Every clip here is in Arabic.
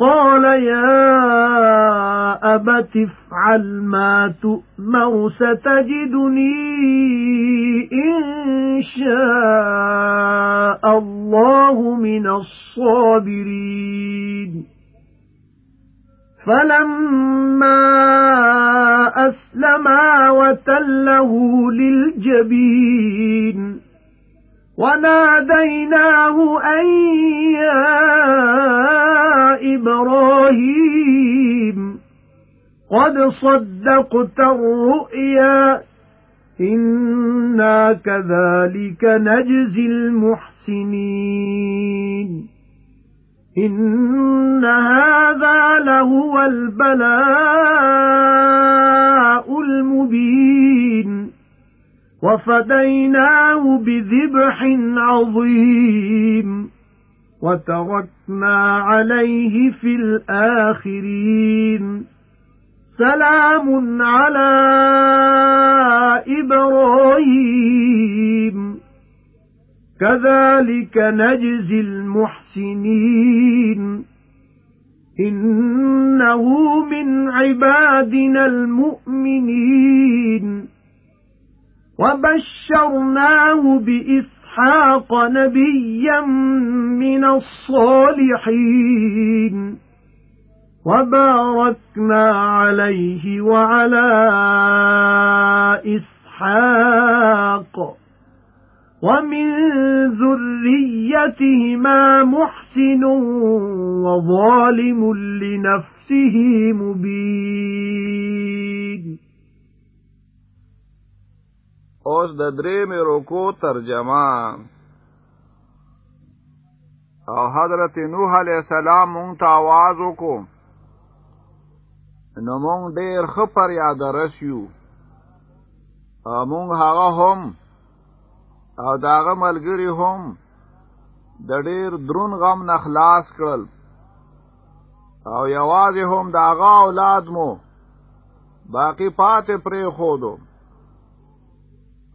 قَالَ يَا أَبَتِ افْعَلْ مَا تُؤْمَرُ سَتَجِدُنِي إِن شَاءَ اللَّهُ مِنَ الصَّابِرِينَ. فَلَمَّا أَسْلَمَا وَتَلَّهُ لِلْجَبِينِ وَنَادَيْنَاهُ أَن إِبْرَاهِيمُ. قَدْ صَدَّقْتَ الرُّؤْيَا إِنَّا كَذَلِكَ نَجْزِي الْمُحْسِنِينَ. إِنَّ هَذَا لَهُوَ الْبَلَاءُ الْمُبِينُ. وَفَدَيْنَاهُ بِذِبْحٍ عَظِيمٍ. وَتَرَكْنَا عَلَيْهِ فِي الْآخِرِينَ. سَلَامٌ عَلَى إِبْرَاهِيمَ. كَذَلِكَ نَجْزِي الْمُحْسِنِينَ. إِنَّهُ مِنْ عِبَادِنَا الْمُؤْمِنِينَ. وَبَشَّرْنَاهُ بِإِسْحَاقَ نَبِيًّا مِنَ الصَّالِحِينَ وَبَارَكْنَا عَلَيْهِ وَعَلَى إِسْحَاقَ وَمِن ذُرِّيَّتِهِمَا مُحْسِنٌ وَظَالِمٌ لِنَفْسِهِ مُبِينٌ اوس د درې مې رکو ترجمه او حضرت نوح علیہ السلام مونږ ته आवाज وکړو نو مونږ ډېر خپر یاد رسیو مونږ هغه هم او داغه ملګری هم د ډېر درون غم نه خلاص کړل او یوازې هم داغه اولاد مو باقی پاتې پرې خودو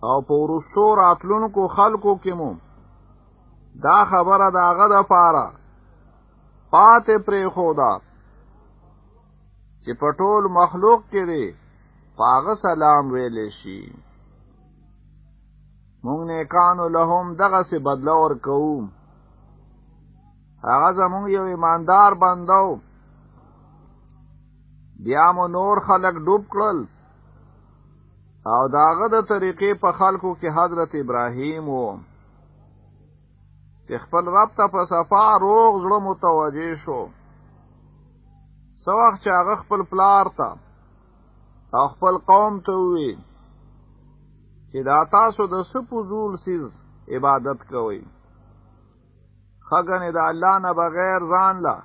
او په ورستو راتلونکو خلکو کې مو. دا خبره د هغه د پاره پاتې پرې خودا چې په ټول مخلوق کې دی پاغه سلام ویلې شي. مونږ نه کانو لهم دغه سي بدلا ور کوو هغه زمونږ یو ایماندار بندو بیا مو نور خلق ډوب کړل او داغه د طریقې په خلکو کې حضرت ابراهیم وو چې خپل رب ته په صفا روغ زړه متوجه شو. سو وخت چې هغه خپل پلار ته او خپل قوم ته وی چې دا تاسو د سپوزول سیز عبادت کوئ. خګنې د الله نه بغیر ځان لا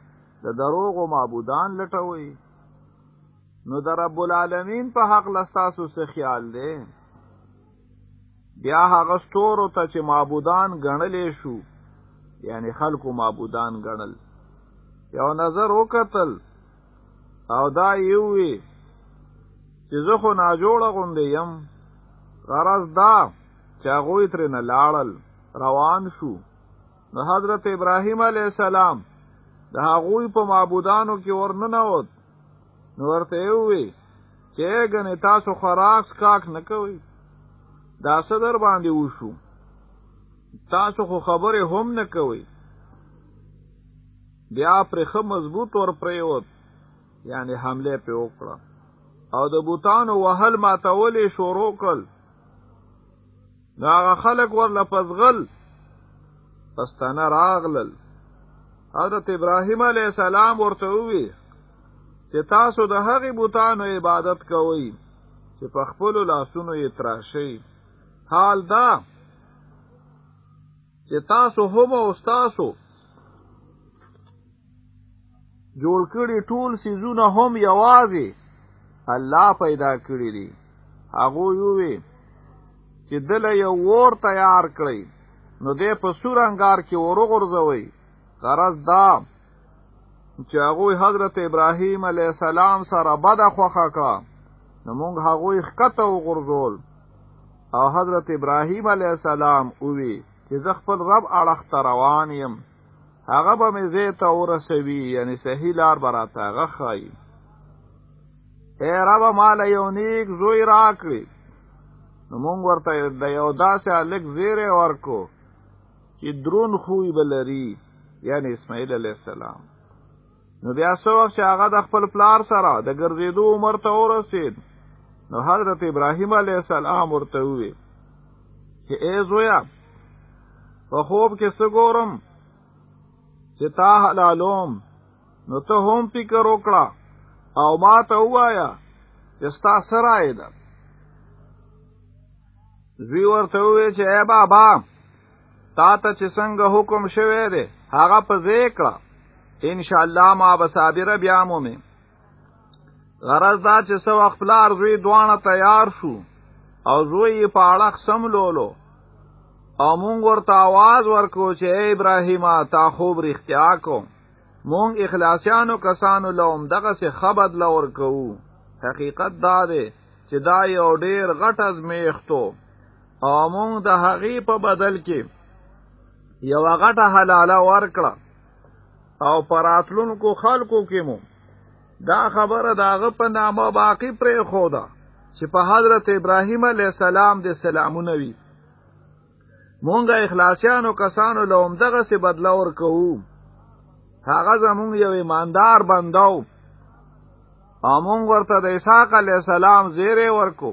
د دروغ او معبودان لټوي نو در رب العالمین په حق لستاسو څه خیال دی؟ بیا هغه ستورو ته چې معبودان ګڼلې شو یعنی خلکو معبودان ګڼل. یو نظر وکتل او دا یو وی چې زه خو ناجوړه غوندې یم. غرض دا چې هغوی ترې نه لاړل روان شو. نو حضرت ابراهیم علیه السلام د هغوی په معبودانو کې ورننوت نو ورته وی چې غنه تاسو خوراک سکاک نه کوي دا صدر باندې وشو تاسو خو خبره هم نه کوي بیا پر خه مضبوط ور پریوت یعنی حمله په وکړه او د بوتانو وهل ماتولې شروع کړل دا خلک ور لپزغل پستانه راغلل حضرت ابراهیم علیه السلام ورته وی چې تاسو د هغې بوتانو عبادت کوئ چې په خپل لاسونو یې تراشي حال دا چې تاسو هم او تاسو جوړ کړي ټول سيزونه هم یوازې الله پیدا کړی دي. هغه یووي چې دل یو ور تیار کړی نو دې په سورنګار کې ورغورځوي غرض دا چې هغه حضرت ابراهیم علی السلام سره بد خوخه کا نو موږ هغه خکته وغورځول. او حضرت ابراهیم علی السلام وی چې زه خپل رب اړخ روان یم. هغه به مې زه ته ورسوي یعنی صحیح لار براته هغه خای ای رب ما له یو نیک زوی راکړي نو مونږ ورته د یو داسې هلک زیره ورکو چې درون خوې بلري یعنی اسماعیل علی السلام نو بیا څو وخت چې هغه د خپل پلار سره د ګرځېدو عمر ته ورسید نو حضرت ابراهیم علی السلام ورته وی چې ای زویا په خوب کې څه ګورم؟ چې تا حلالوم نو ته هم فکر وکړه او ما ته وایا چې ستا سره ده. زوی ورته وی چې ای بابا تا ته چې څنګه حکم شوی دی هغه په ذکر ان شاء الله ما به صابر بیا مومه غرض دا چې سو خپلار زوی دوانه تیار شو او زوی په اړه سم لولو او مونږ ورته आवाज ورکو چې اے ابراهیم تا خوب رښتیا کو مونږ اخلاصیانو کسانو لوم دغه څه خبر لور کوو حقیقت دا دی چې دا یو ډیر غټ ازمیختو او مونږ د هغې په بدل کې یو غټه حلاله ورکړه او پراتلونکو خلکو کې مو. دا خبره داغه په نامه باقی پرې خوده چې په حضرت ابراهیم علی السلام د سلامونه وی مونږه اخلاصیانو کسانو لوم دغه څه بدلا ورکو هغه زمونږ یو ایماندار بنداو او مونږ ورته د اسحاق علی السلام زیره ورکو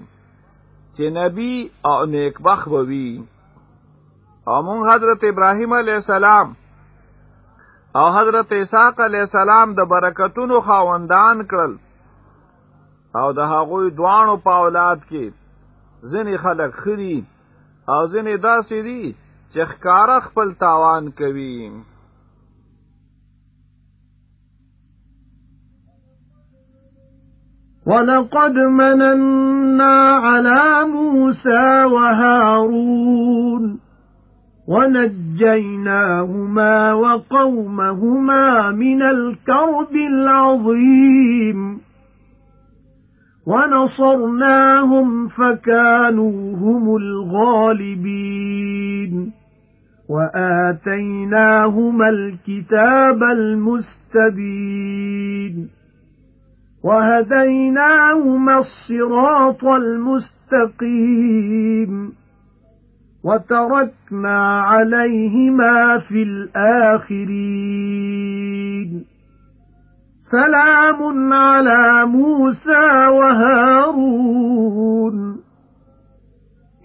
چې نبی او نیک بخ وي. او مونږ حضرت ابراهیم علی السلام او حضرت اسحاق علی السلام د برکتونو خاوندان کړل. او د هغوی دوانو په اولاد کې ځینې خلک خري او ځینې داسې دي چې ښکارا خپل تاوان کوي. وَلَقَدْ مَنَنَّا عَلَى مُوسَى وَهَارُونَ وَنَجَّيْنَاهُمَا وَقَوْمَهُمَا مِنَ الْكَرْبِ الْعَظِيمِ. وَنَصَرْنَاهُمْ فَكَانُوا هُمُ الْغَالِبِينَ. وَآتَيْنَاهُمَا الْكِتَابَ الْمُسْتَبِينَ. وَهَدَيْنَاهُمَا الصِّرَاطَ الْمُسْتَقِيمَ. وَتَرَكْنَا عَلَيْهِمَا فِي الْآخِرِينَ. سَلَامٌ عَلَى مُوسَى وَهَارُونَ.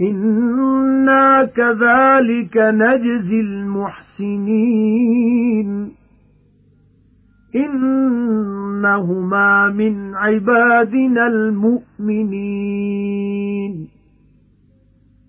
إِنَّا كَذَلِكَ نَجْزِي الْمُحْسِنِينَ. إِنَّهُمَا مِنْ عِبَادِنَا الْمُؤْمِنِينَ.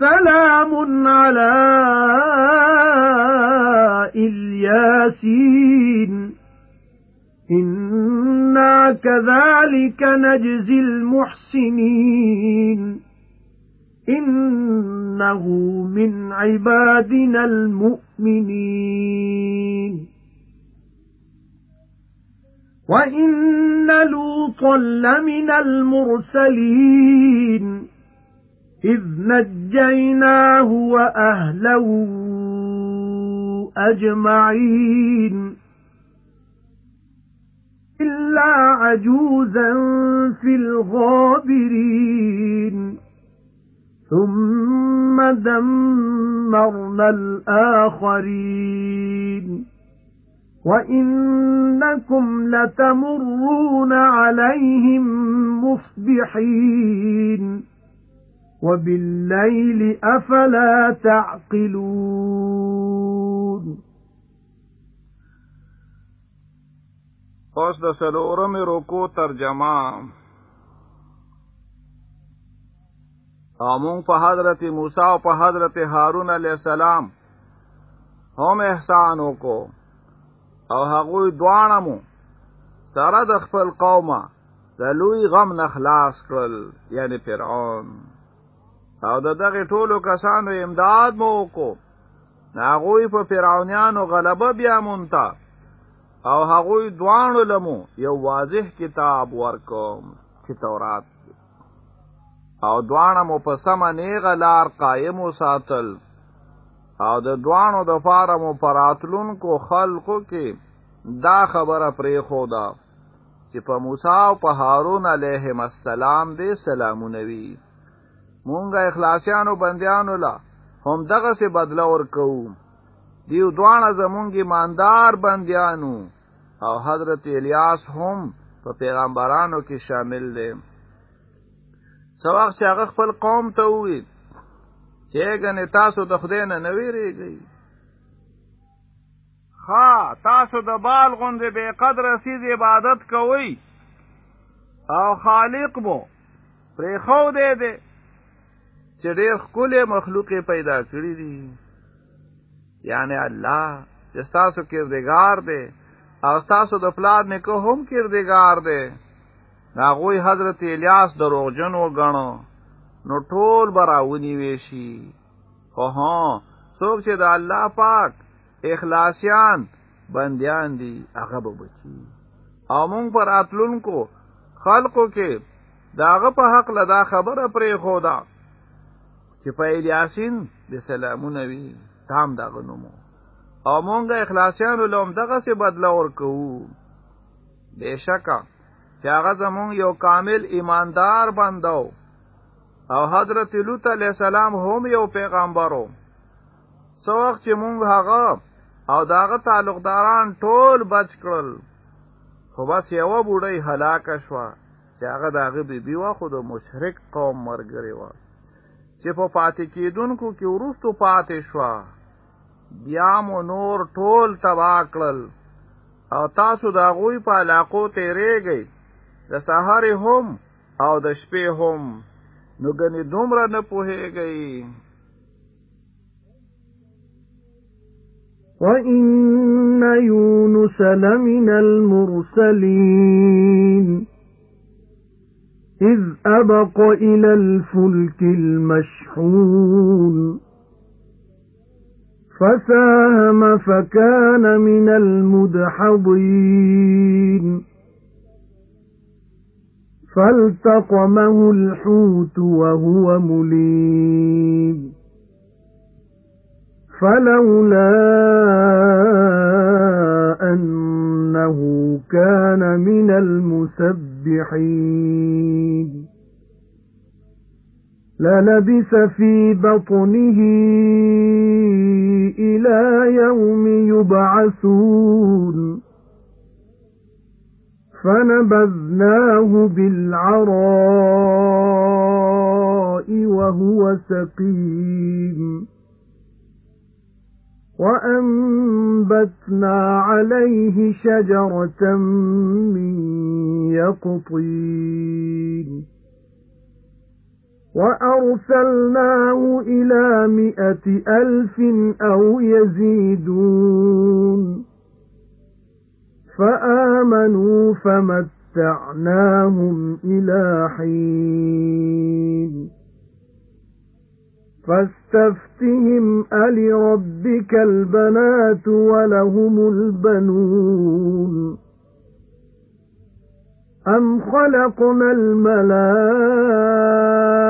سَلَامٌ عَلَى الْيَاسِينَ. إِنَّا كَذَلِكَ نَجْزِي الْمُحْسِنِينَ. إِنَّهُ مِنْ عِبَادِنَا الْمُؤْمِنِينَ. وَإِنَّ لُوطًا لَّمِنَ الْمُرْسَلِينَ. إِذْ نَجَّيْنَاهُ وَأَهْلَهُ أَجْمَعِينَ إِلَّا عَجُوزًا فِي الْغَابِرِينَ ثُمَّ دَمَّرْنَا الْآخَرِينَ وَإِنَّكُمْ لَتَمُرُّونَ عَلَيْهِمْ مُصْبِحِينَ وَبِاللَّيْلِ أَفَلَا تَعْقِلُونَ اوس د سلورم رکو ترجمه. امون په حضرت موسی أو په حضرت هارون علی السلام هم احسان وکړو. أو هغه دوانه مو سره د خپل قومه د غم نخلاص کړل یعنی فرعون. او د دغه ټولو کسانو امداد مو وکړو. هغه په فرعونانو غلبه بیا مونده او هغه دوانو لمو یو واضح کتاب ورکوم چې تورات او دوانه مو په سم نیغه لار قائم وساتل. او د دوانو د فاره مو په راتلونکو خلقو کې دا خبره پرې خودا چې په موسی او په هارون علیهم السلام دې سلامونه وي مونږه اخلاصیانو بندیانو لا هم دغه سه بدلا ورکو دیو دوانه زمونږ ایماندار بندیانو او حضرت الیاس هم په پیغمبرانو کې شامل دي. سواق چې هغه خپل قوم ته وې چې ګنې تاسو د خدای نه نویریږئ ها تاسو د بال غوندې بے قدر سیز عبادت کوئ. او خالق مو پرې خو دې دې چې ډېر ښکلې مخلوق پیدا کړی دي. یعنی الله چې تاسو کردګار دی او تاسو د پلار نه کو هم کردګار دی. ناغوی حضرت الیاس دروغجن وګڼو نو ټول براونی ویشي خو ها څوک چې د الله پاک اخلاصیان بندیان دي هغه به بچي. او مونږ پر اتلونکو خلقو کې داغه په حق لدا خبره پرې خودا چې په الیاسین د سلامونه وی تام دغه نومو او مونږه اخلاصیان لوم دغه څه بدلا ورکو بشکا. چې هغه زمون یو کامل ایماندار بندو او حضرت لوط علیه السلام هم یو پیغمبرو. سو وخت چې مونږ هغه او داغه تعلقداران ټول بچ کړل. خو بس یو بوډۍ هلاک شوه. چې هغه داغه بیبي وا خو د مشرک قوم مرګري وا چې په پاتې کېدونکو کې ورستو پاتې شوه بیا مو نور ټول تبا کړل. او تاسو دا غوی په علاقو تیرېږئ د سهار هم او د شپې هم. نو ګنې دومره نه پوهېږئ وَإِنَّ يُونُسَ لَمِنَ الْمُرْسَلِينَ إِذْ أَبَقَ إِلَى الْفُلْكِ الْمَشْحُونِ. فَسَاهَمَ فَكَانَ مِنَ الْمُدْحَضِينَ. فَالْتَقَمَهُ الْحُوتُ وَهُوَ مُلِيمٌ. فَلَوْلَا أَنَّهُ كَانَ مِنَ الْمُسَبِّحِينَ. لَلَبِثَ فِي بَطْنِهِ إِلَى يَوْمِ يُبْعَثُونَ. فَنَبَذْنَاهُ بِالْعَرَاءِ وَهُوَ سَقِيمٌ. وَأَنبَتْنَا عَلَيْهِ شَجَرَةً مِّن يَقْطِينٍ. وَأَرْسَلْنَاهُ إِلَى مِائَةِ أَلْفٍ أَوْ يَزِيدُونَ. فَآمَنُوا فَمَتَّعْنَاهُمْ إِلَى حِينٍ. فَاسْتَفْتِهِمْ أَلِرَبِّكَ الْبَنَاتُ وَلَهُمُ الْبَنُونَ. أَمْ خَلَقْنَا الْمَلَائِكَةَ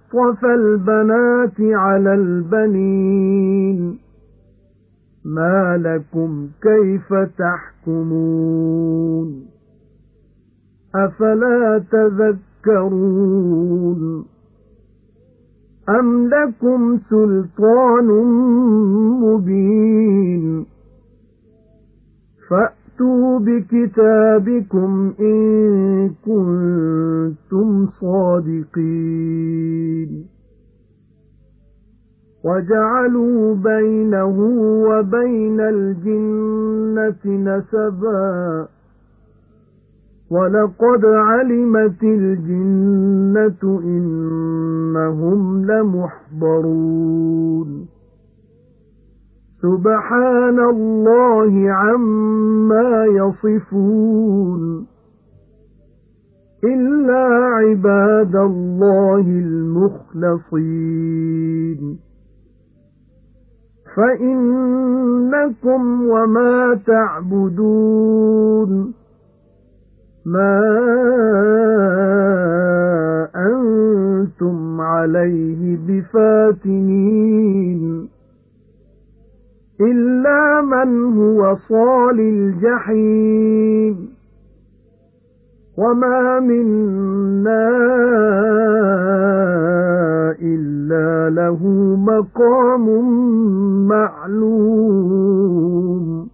أَصْطَفَى الْبَنَاتِ عَلَى الْبَنِينَ. مَا لَكُمْ كَيْفَ تَحْكُمُونَ؟ أَفَلَا تَذَكَّرُونَ؟ أَمْ لَكُمْ سُلْطَانٌ مُبِينٌ؟ فَأْتُوا بِكِتَابِكُمْ إِن كُنتُمْ صَادِقِينَ وَجَعَلُوا بَيْنَهُ وَبَيْنَ الْجِنَّةِ نَسَبًا وَلَقَدْ عَلِمَتِ الْجِنَّةُ إِنَّهُمْ لَمُحْضَرُونَ سُبْحَانَ اللَّهِ عَمَّا يَصِفُونَ إِلَّا عِبَادَ اللَّهِ الْمُخْلَصِينَ فَإِنَّكُمْ وَمَا تَعْبُدُونَ مَا أَنْتُمْ عَلَيْهِ بِفَاتِنِينَ إِلَّا مَنْ هُوَ صَالِ الْجَحِيمِ. وَمَا مِنَّا إِلَّا لَهُ مَقَامٌ مَّعْلُومٌ.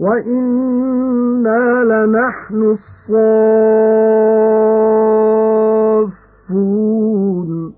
وَإِنَّا لَنَحْنُ الصَّافُّونَ.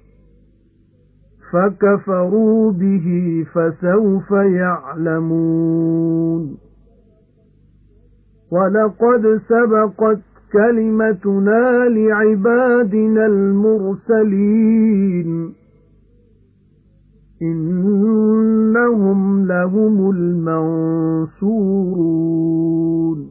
فَكَفَرُوا بِهِ فَسَوْفَ يَعْلَمُونَ. وَلَقَدْ سَبَقَتْ كَلِمَتُنَا لِعِبَادِنَا الْمُرْسَلِينَ. إِنَّهُمْ لَهُمُ الْمَنصُورُونَ.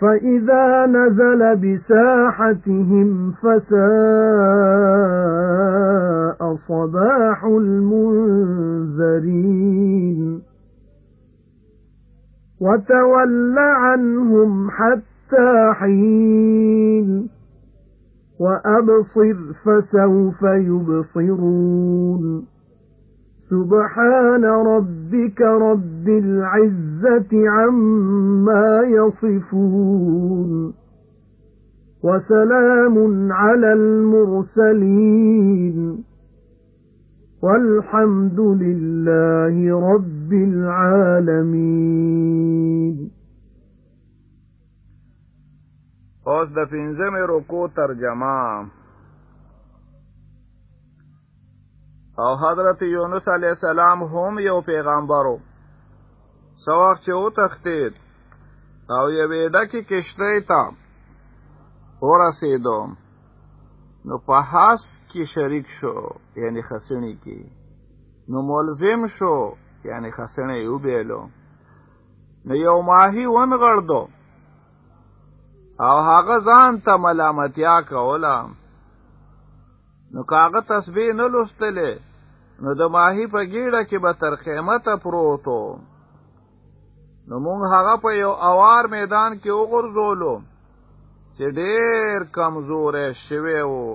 فَإِذَا نَزَلَ بِسَاحَتِهِمْ فَسَاءَ صَبَاحُ الْمُنذَرِينَ. وَتَوَلَّ عَنْهُمْ حَتَّى حِينٍ. وَأَبْصِرْ فَسَوْفَ يُبْصِرُونَ. سُبْحَانَ رَبِّكَ رَبِّ الْعِزَّةِ عَمَّا يَصِفُونَ وَسَلَامٌ عَلَى الْمُرْسَلِينَ وَالْحَمْدُ لِلَّهِ رَبِّ الْعَالَمِينَ اوس د پنځمه رکو ترجمه. او حضرت یونس علی السلام هم یو پیغمبرو سواق چې او تختید او یوې ډکې کشته تا ورسېدو نو په حاس کې شریک شو یعنی خسنی کې. نو ملزم شو یعنی خسنه یو بیلو نو یو ماهی ونغړدو. او هغه ځان ته ملامتیا کوله نو کاغه تسبیح نه لوستلې نو د ماهی په ګیړه کې به تر قیمته پروتو. نو مونږ هغه په یو اوار میدان کې وګرځولو چې ډېر کمزورې شوی وو.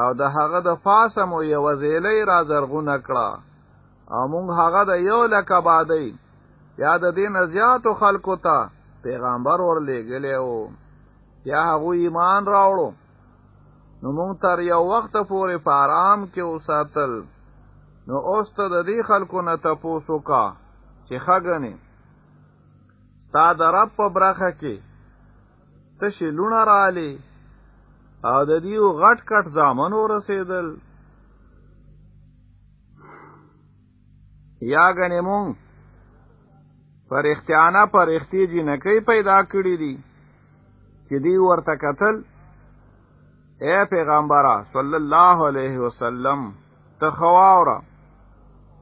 او د هغه د فاسه مو یو زیلې را زرغونه کړه. او مونږ هغه د یو لکه بادی یا د دین زیاتو خلکو ته پیغمبر ورلېږلی وو. یا هغه ایمان راوړو نو مونږ تر یو وخت پورې په آرام کې وساتل. نو اوس ته د دې خلکو نه تپوسو کا چې خګنې تا د رب په برخه کې تشې لونه رالی او د دیو غټ کټ زامن ورسېدل. یا غنې مونږ پر اختیجی نکی پیدا کړی دي چې دی ورته قتل اے پیغمبره صلی الله علیه وسلم ته خواوره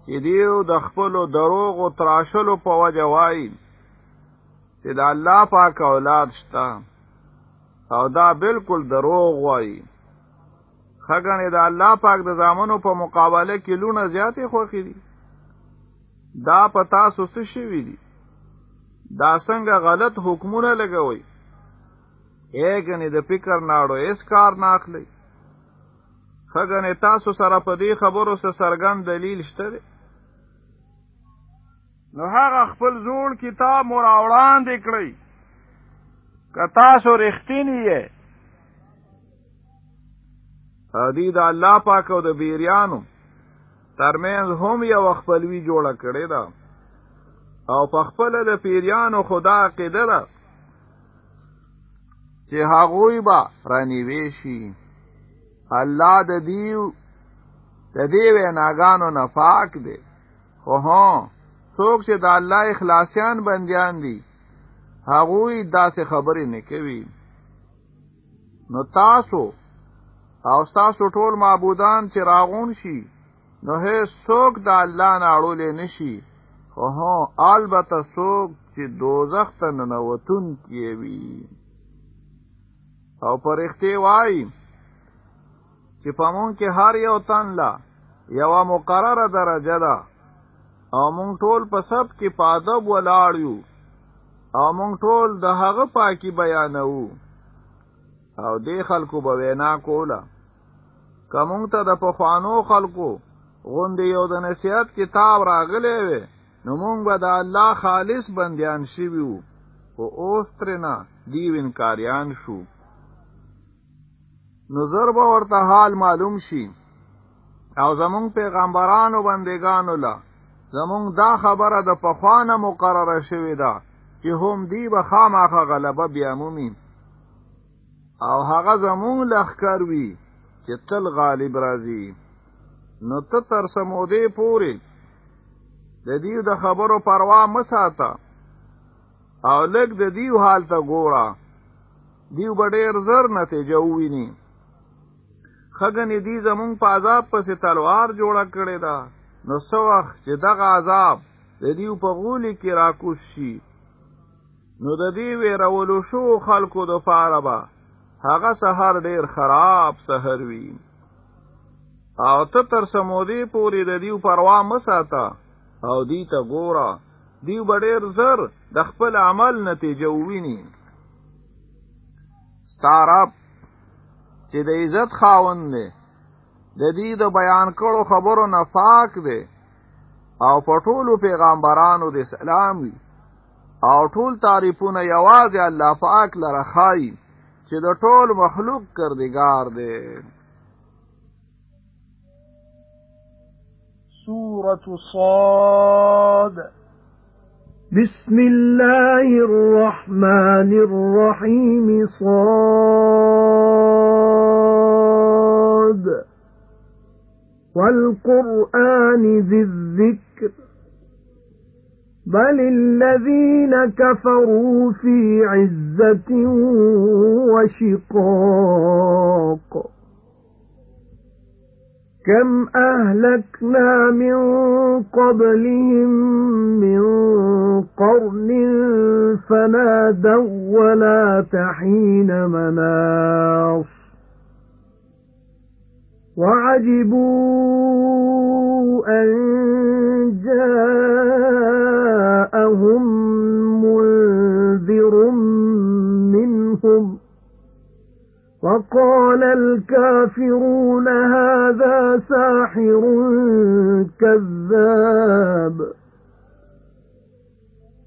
چې دیو د خپل دروغ او تراشلو په وجه وایي چې د الله پاک اولاد شته او دا بالکل دروغ وایي خګنې د الله پاک د زامنو په مقابله کې لونه زیاتې خوخي دي. دا په تاسو څه شوي دي؟ دا څنګه غلط حکمونه لګوي اګنې د فکر ناړو اس کار ناخلی خګنې تاسو سره په دې خبرو سره سرګن دلیل شته نو هغه خپل زوړ کتاب مور وړاندې کړی که تاسو رښتینی یې ادي د الله پاک او د بیریانو ترمنځ هم یو خپلوي جوړه کړې ده او په خپل د پیریانو خدا عقیده ده چې هغوی به رانیوي شي الله د دیو د دې ویناګانو نه پاک دی. خو هو څوک چې د الله اخلاصیان بنديان دي هغوی داسې خبرې نه کوي. نو تاسو او تاسو ټول معبودان چې راغون شي نو هیڅ څوک د الله نه اړولې نشي خو هو البته څوک چې دوزخ ته ننوتون کیوي او پرخته وای چې پمون کې هر یو تن لا یو مقرره درجه ده او مونږ ټول په سب کې پادب ولاړ یو او مونږ ټول د هغه پاکي بیانو او دې خلکو به وینا کوله کومه ته د پخوانو خلکو غوندې یو د نصیحت کتاب راغلی وي نو مونږ به د الله خالص بندیان شوي وو او اوس ترنه دیو انکاریان شو نظر به ورته حال معلوم شي. او زمونږ پیغمبرانو بندگانو له زمونږ دا خبره د پخوانه مقرره شوې ده چې هم دی به خامخه غلبه بیا مومي. او هغه زمونږ لخکر وي چې تل غالب راځي. نو ته تر سمودې پورې د دیو د خبرو پروا مساته او لږ د دیو حال ته ګوره. دیو به ډېر زر نتیجه وویني خګنې دی زمونږ په عذاب پسې تلوار جوړه کړې ده نو سو وخت چې دغه عذاب د دیو په غولي کې راکوش شي نو د دې ویرولو شو خلکو د پاره به هغه سحر ډیر خراب سحر وي او ته تر سمودي پوری د دیو پروا مساته او دی ته ګوره دیو به ډیر زر د خپل عمل نتیجه وویني. ستارب چې د عزت خاوند دی. د دې د بیان کړو خبرو پاک دی. او په ټولو پیغمبرانو د سلام وي. او ټول تعریفونه یوازې الله پاک لره خای چې د ټول مخلوق کردگار دی. سورة صاد. بسم الله الرحمن الرحيم صاد والقرآن ذي الذكر بل الذين كفروا في عزة وشقاق كم أهلكنا من قبلهم من قرن فنادوا ولا تحين مناص وَعَجِبُوا أن جاءهم منذر منهم وَقَالَ الْكَافِرُونَ هَذَا سَاحِرٌ كَذَّابٌ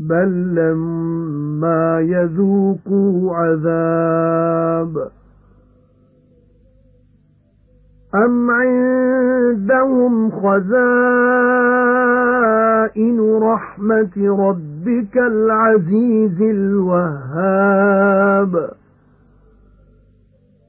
بَل لَّمَّا يَذُوقُوا عَذَابِ. أَمْ عِندَهُمْ خَزَائِنُ رَحْمَةِ رَبِّكَ الْعَزِيزِ الْوَهَّابِ؟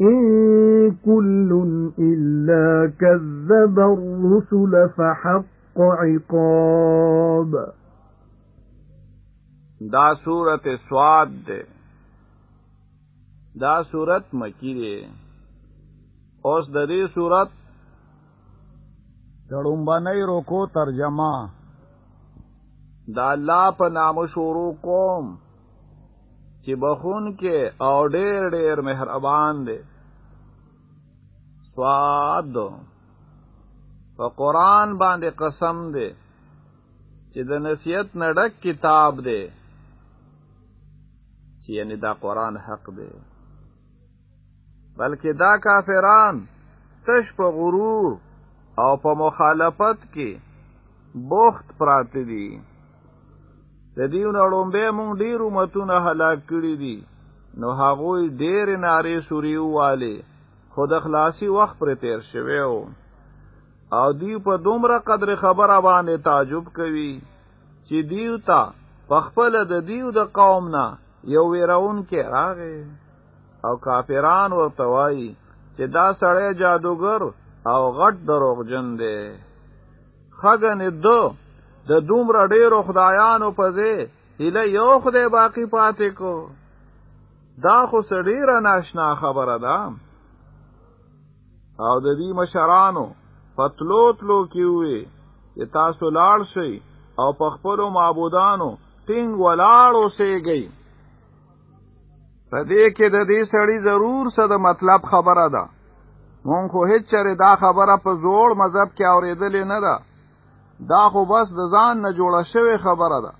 إِن كُلٌّ إِلَّا كَذَّبَ الرُّسُلَ فَحَقَّ عِقَابِ. دا سورت سواد ده دا سورت مکی ده اوس د دې سورت دړومبنۍ روکو ترجمه دا الله په نام شروع کوم چې بخون کې او ډېر ډېر مهربان دی سواد په قران باندې قسم دی چې د نصیحت نډک کتاب دی چې یعنی دا قران حق دی بلکې دا کافران تش په غرور او په مخالفت کې بوخت پراته دي د دیو نړومبه مونږ ډیر امتونه هلاک کړي دي. نو هغوی ډیر ناری سوریو والے خود اخلاصي وخت پر تیر شوی او دیو په دومره قدر خبره باندې تعجب کوي چې دیو تا پخپل د دیو د قوم نه یو ویرون کې راغې او کافران ورته وایي چې دا سړی جادوګر او غټ دروغجن دی. خګن دو د دومره ډیرو خدایانو په ځای هله یو خدای باقی پاتې کو. دا خو سړیره ناشنا خبره ده. او د دې مشرانو پتلو تلو کیوي چې تاسو لاړ شئ او په خپل معبودانو ټینګ ولاړ اوسېږئ په دې کې د دې سړی ضرور څه د مطلب خبره ده. مونږ خو هیڅ چره دا خبره په زوړ مذهب کې اورېدلې نه ده دا خو بس د ځان نه جوړه شوی خبره ده